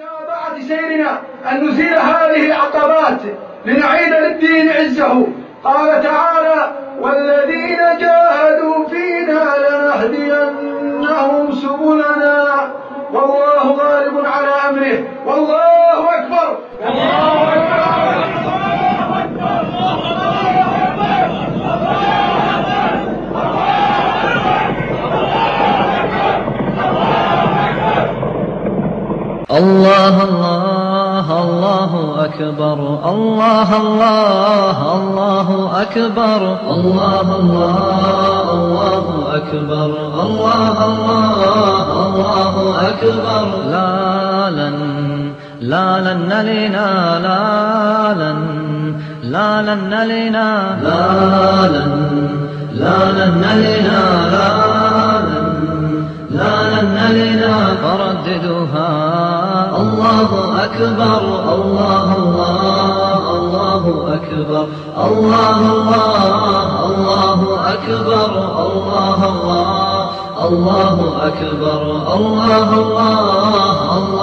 متابعة سيرنا أن نزيل هذه العقبات لنعيد للدين عزه. قال تعالى والذين جاهدوا الله الله الله أكبر الله الله الله أكبر الله الله الله أكبر الله الله الله أكبر لا لن لا لن نلينا لا لن لا لن نلينا لا لن لا لن نلينا لا أكبر. الله الله الله أكبر. الله الله الله أكبر. الله الله الله أكبر. الله الله الله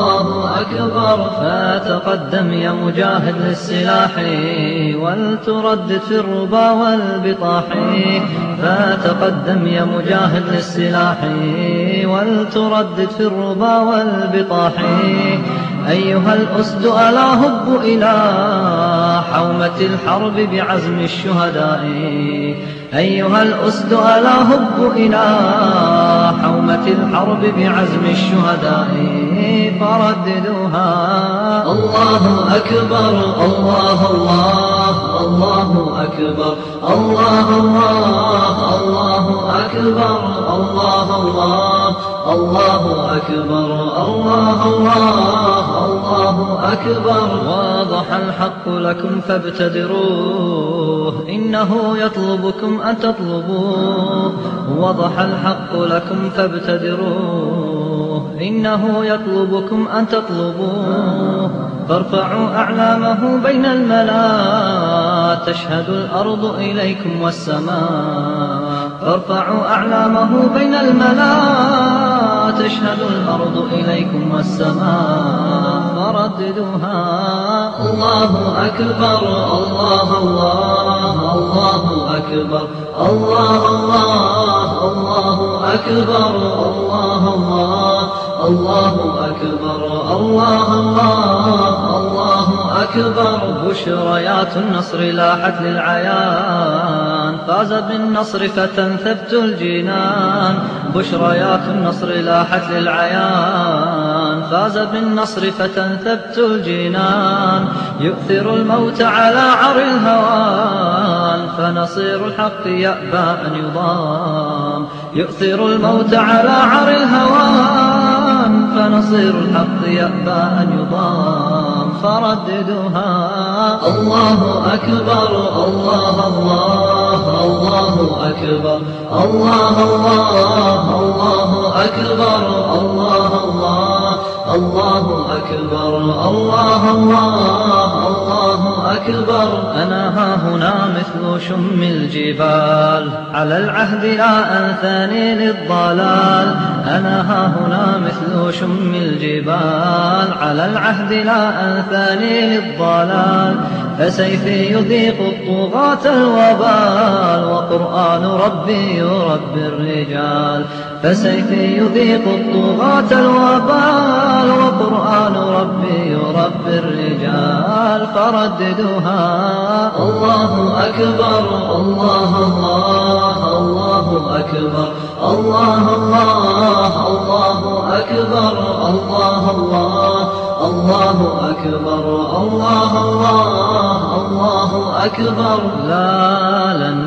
أكبر فتقدم يا مجاهد للسلاح ولتردد في الربا والبطاح. فتقدم يا مجاهد للسلاح ولتردد في الربا والبطاح. أيها الأسد ألا هب إلى حومة الحرب بعزم الشهداء. أيها الأسد ألا هب إلى حومة الحرب بعزم الشهداء؟ فرددوها. الله أكبر الله. الله الله أكبر الله الله الله أكبر الله الله الله أكبر الله الله الله أكبر. واضح الحق لكم فابتدروه إنه يطلبكم أن تطلبوه. وضح الحق لكم فابتدروه إنه يطلبكم أن تطلبوه. فارفعوا أعلامه بين الملا تشهد الأرض إليكم والسماء. فارفعوا أعلامه بين الملا تشهد الأرض إليكم والسماء. فرددوها. الله أكبر. الله الله الله أكبر. الله الله الله أكبر. الله الله الله أكبر. الله الله أكبر بشريات النصر لاحت للعيان. فاز بالنصر فتى ثبت الجنان بشريات النصر لاحت للعيان. فاز بالنصر فتى ثبت الجنان. يؤثر الموت على عر الهوان. فنصير الحق يأبى أن يضام. يؤثر الموت على عر الهوان. فنصير الحق يأبى أن يضام. فرددوها الله أكبر الله الله الله أكبر. الله الله الله أكبر الله الله الله أكبر. الله الله الله أكبر. أنا ها هنا مثل شم الجبال. على العهد لا أنثاني للضلال. أنا ها هنا مثل شم الجبال. على العهد لا أنثاني للضلال. فسيفي يذيق الطغاة الوبال. وقرآن ربي يربي الرجال. فسيفي يذيق الطغاة الوبال. وقرآن ربي يربي الرجال. فرددوها الله أكبر الله الله الله أكبر الله الله الله أكبر الله الله الله أكبر الله الله الله أكبر. لا لن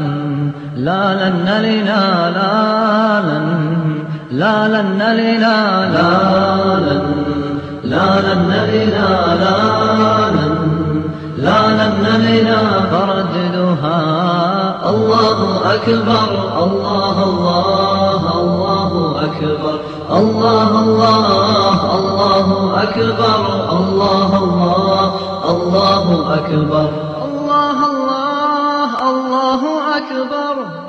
لا لن نلنا لا لن لا لن نلنا لا لن لا لن نلنا لا نلنا فرددوها الله أكبر الله الله الله أكبر. الله الله الله أكبر. الله الله الله أكبر. الله الله الله أكبر.